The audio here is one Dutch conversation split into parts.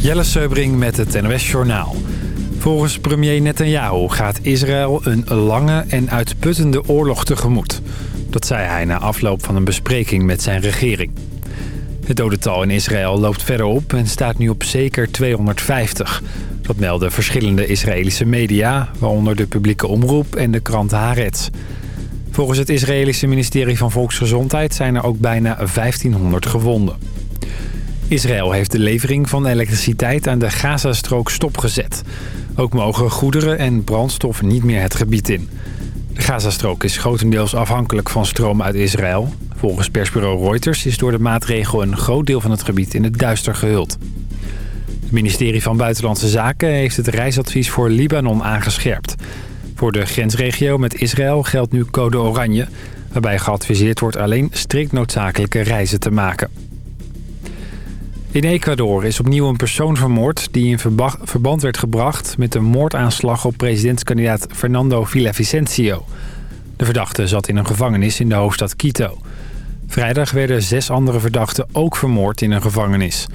Jelle Seubring met het NOS Journaal. Volgens premier Netanyahu gaat Israël een lange en uitputtende oorlog tegemoet. Dat zei hij na afloop van een bespreking met zijn regering. Het dodental in Israël loopt verder op en staat nu op zeker 250. Dat melden verschillende Israëlische media, waaronder de publieke omroep en de krant Haaretz. Volgens het Israëlische ministerie van Volksgezondheid zijn er ook bijna 1500 gewonden. Israël heeft de levering van elektriciteit aan de Gazastrook stopgezet. Ook mogen goederen en brandstof niet meer het gebied in. De Gazastrook is grotendeels afhankelijk van stroom uit Israël. Volgens persbureau Reuters is door de maatregel een groot deel van het gebied in het duister gehuld. Het ministerie van Buitenlandse Zaken heeft het reisadvies voor Libanon aangescherpt. Voor de grensregio met Israël geldt nu code oranje... waarbij geadviseerd wordt alleen strikt noodzakelijke reizen te maken. In Ecuador is opnieuw een persoon vermoord die in verband werd gebracht met de moordaanslag op presidentskandidaat Fernando Villavicencio. De verdachte zat in een gevangenis in de hoofdstad Quito. Vrijdag werden zes andere verdachten ook vermoord in een gevangenis.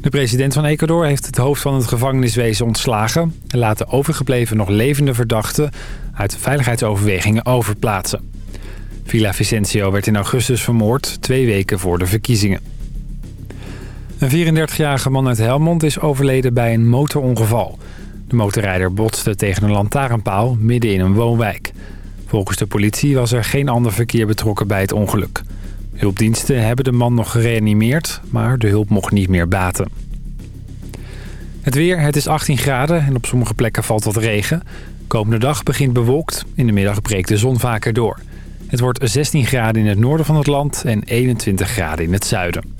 De president van Ecuador heeft het hoofd van het gevangeniswezen ontslagen... en laat de overgebleven nog levende verdachten uit veiligheidsoverwegingen overplaatsen. Villavicencio werd in augustus vermoord, twee weken voor de verkiezingen. Een 34-jarige man uit Helmond is overleden bij een motorongeval. De motorrijder botste tegen een lantaarnpaal midden in een woonwijk. Volgens de politie was er geen ander verkeer betrokken bij het ongeluk. Hulpdiensten hebben de man nog gereanimeerd, maar de hulp mocht niet meer baten. Het weer, het is 18 graden en op sommige plekken valt wat regen. Komende dag begint bewolkt, in de middag breekt de zon vaker door. Het wordt 16 graden in het noorden van het land en 21 graden in het zuiden.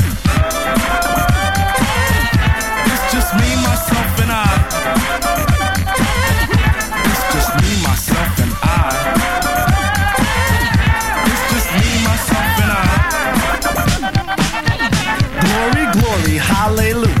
hallelujah.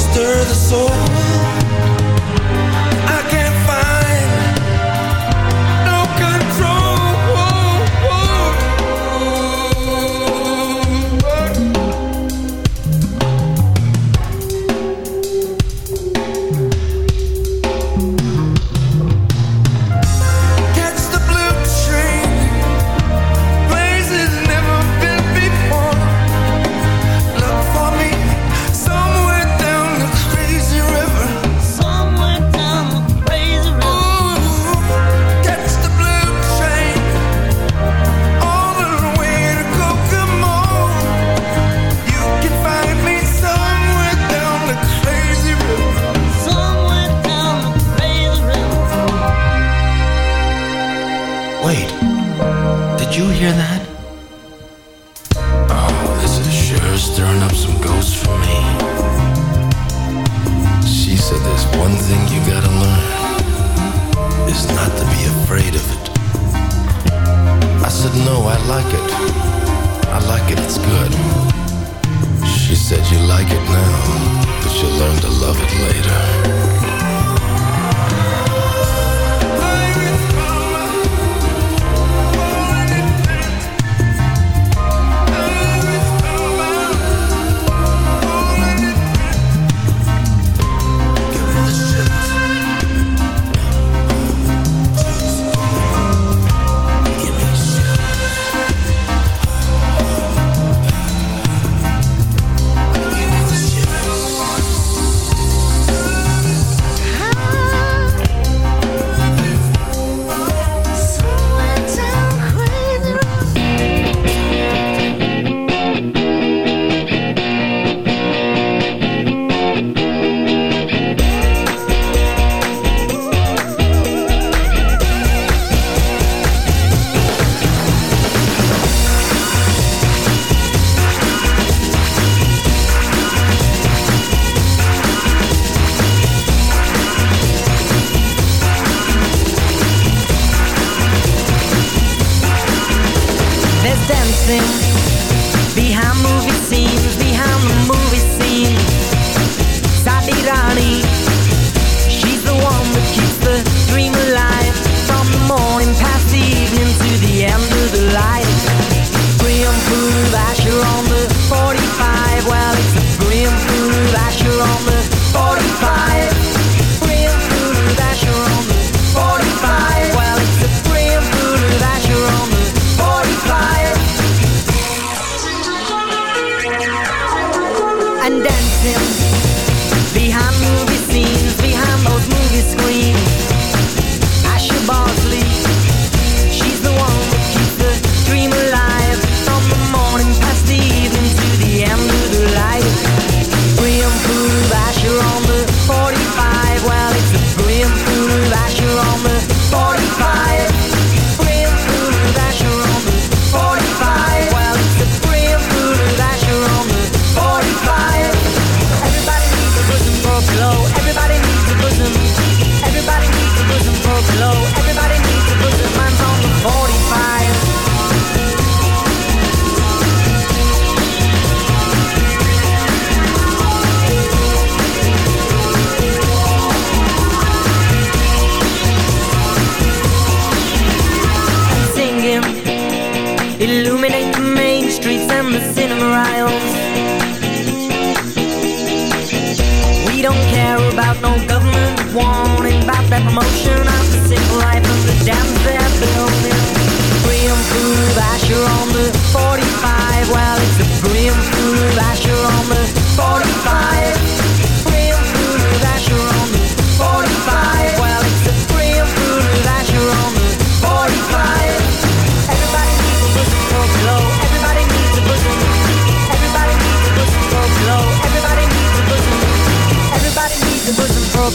stir the soul.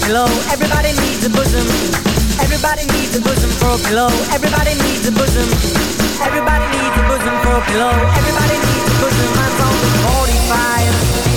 pillow. Everybody needs a bosom. Everybody needs a bosom for a pillow. Everybody needs a bosom. Everybody needs a bosom for a pillow. Everybody needs a bosom. I'm on 45.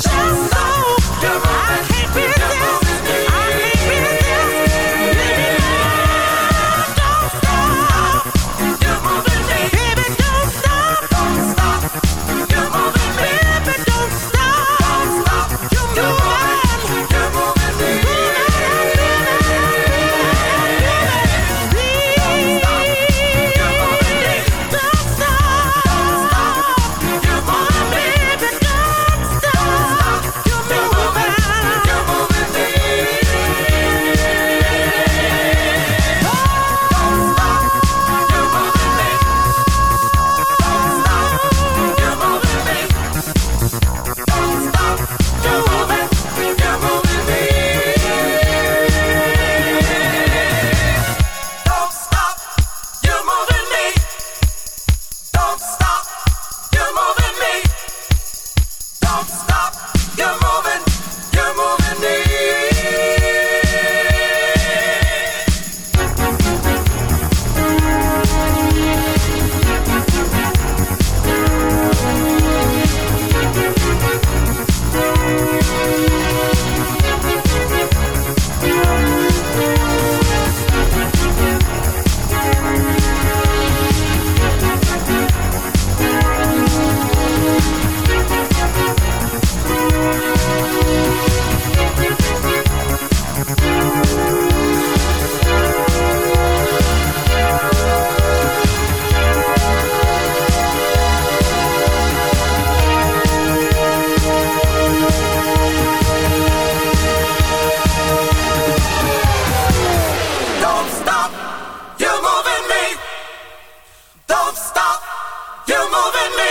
Just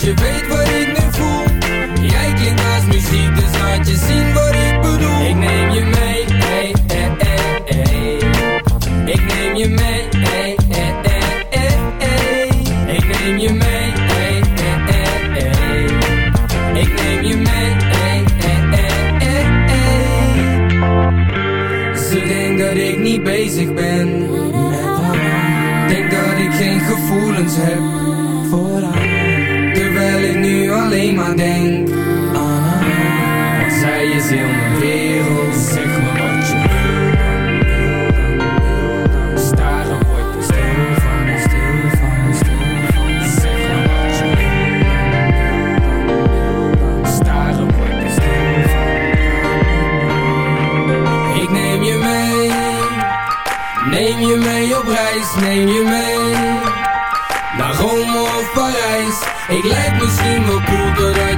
je weet wat ik nu voel Jij klinkt als muziek Dus laat je zien wat ik bedoel Ik neem je mee ey, ey, ey, ey. Ik neem je mee ey, ey, ey, ey, ey. Ik neem je mee ey, ey, ey, ey. Ik neem je mee ey, ey, ey, ey, ey. Ze denkt dat ik niet bezig ben. Denk dat ik geen gevoelens heb alleen maar denk aan haar. Want zij is heel mijn wereld. Zeg me wat je wil. Staren word je stil van, stil van, stil. Zeg me wat je wil. Staren word je stil van. Ik neem je mee, neem je mee op reis, neem je mee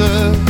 The.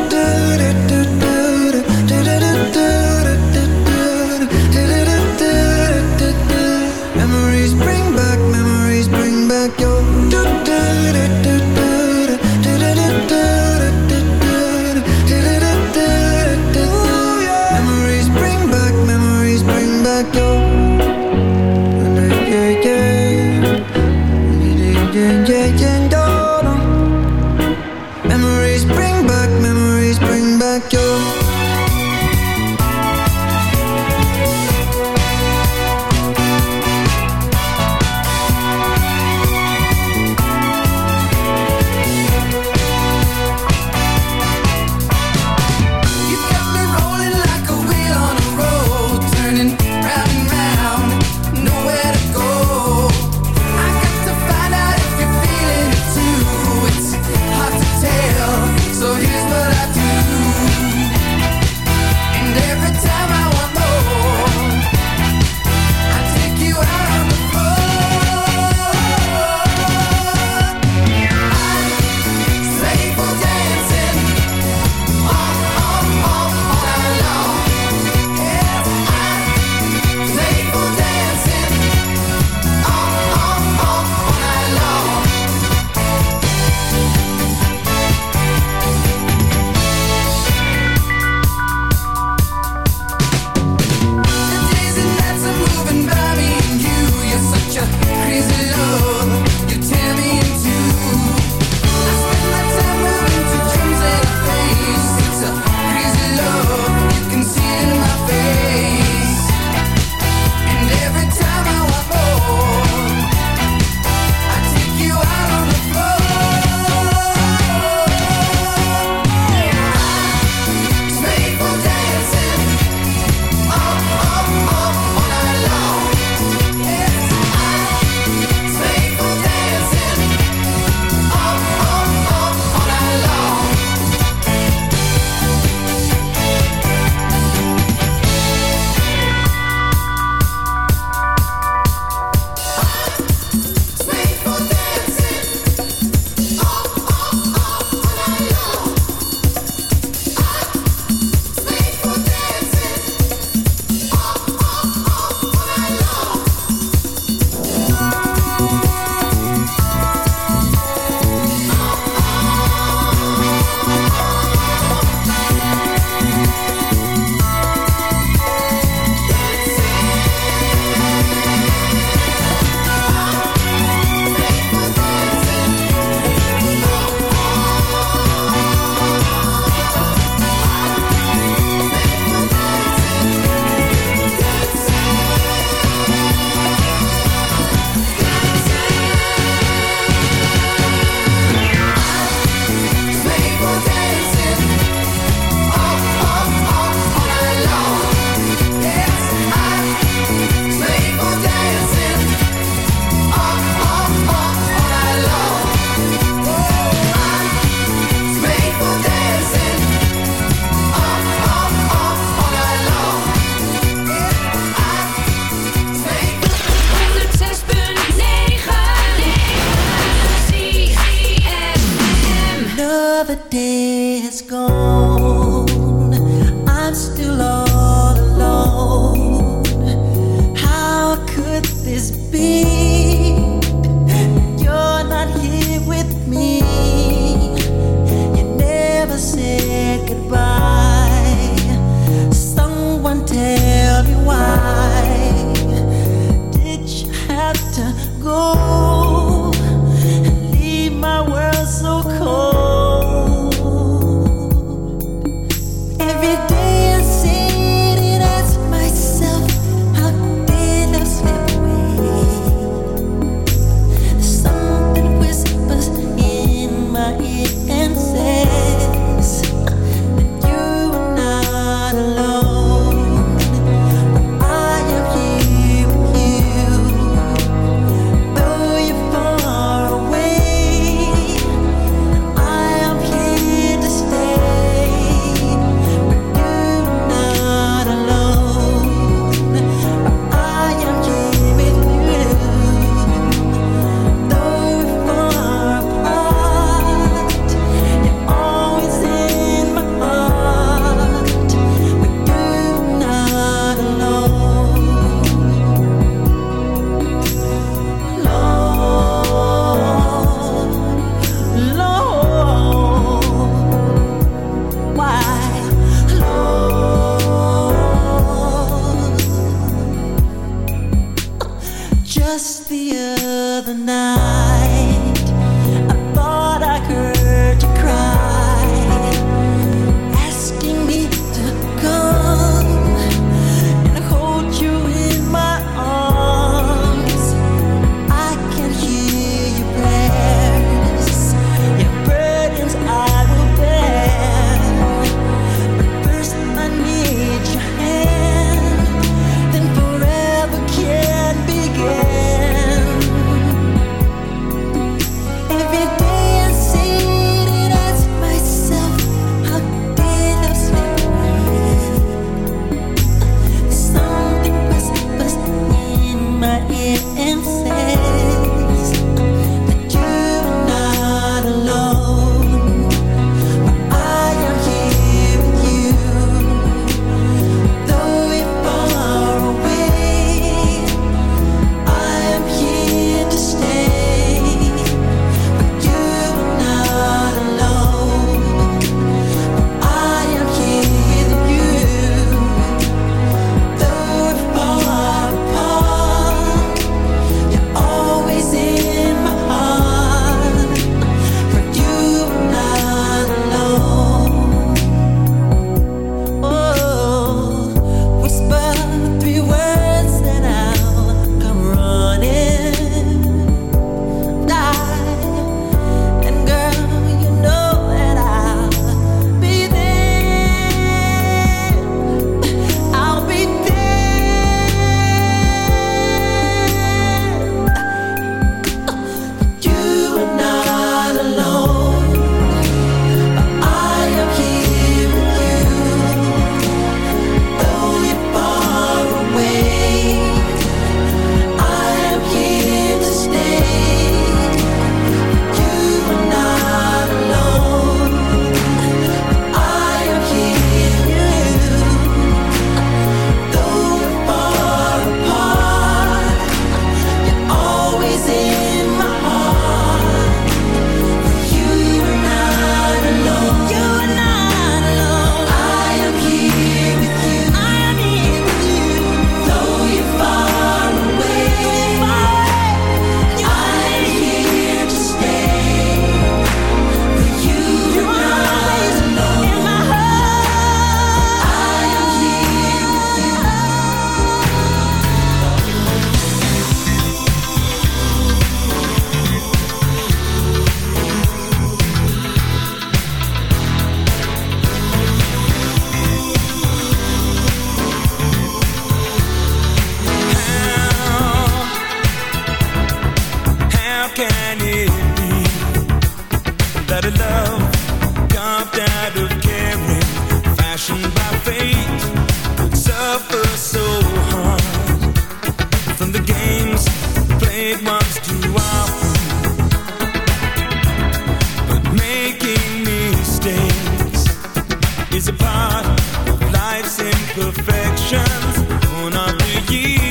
aquí.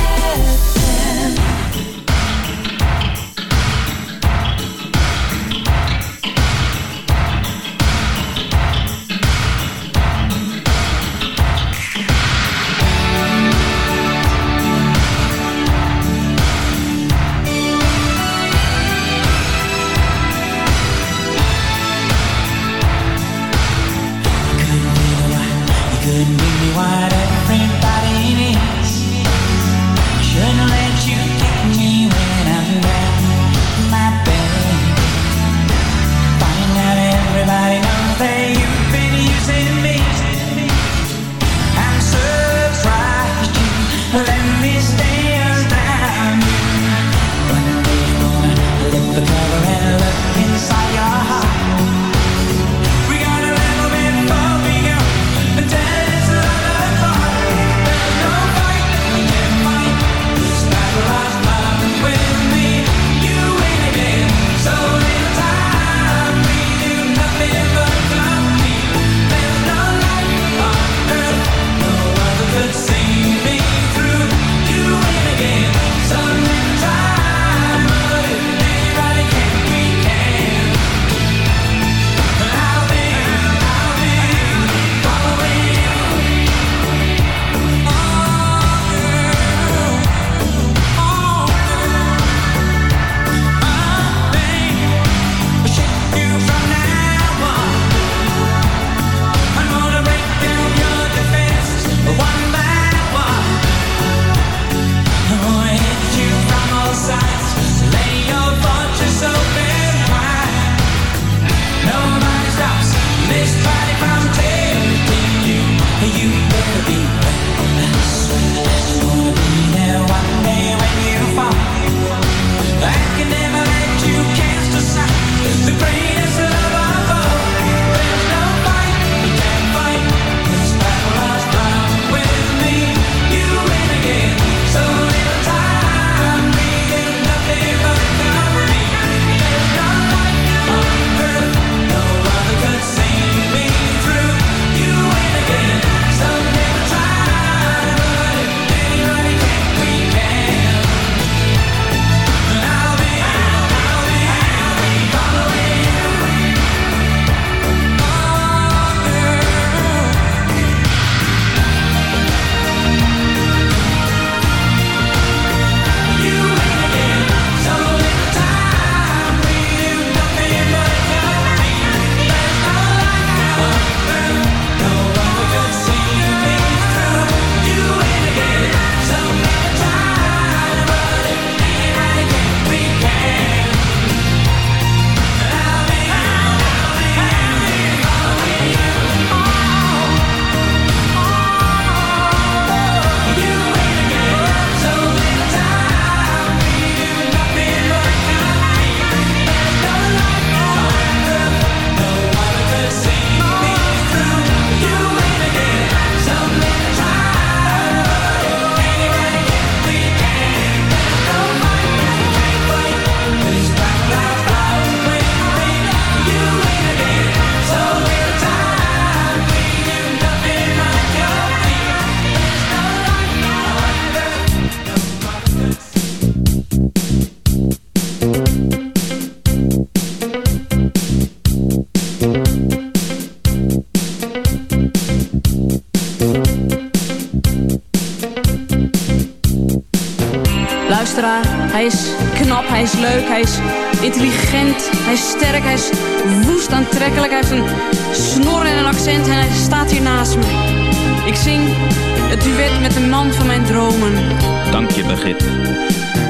Aantrekkelijk. Hij heeft een snor en een accent en hij staat hier naast me. Ik zing het duet met de man van mijn dromen. Dank je, Begit.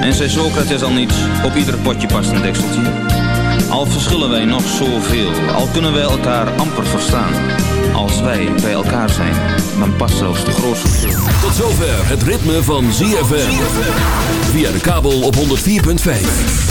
En zei Socrates al niets, op ieder potje past een dekseltje. Al verschillen wij nog zoveel, al kunnen wij elkaar amper verstaan. Als wij bij elkaar zijn, dan past zelfs de grootste verschil. Tot zover het ritme van ZFM. Via de kabel op 104.5.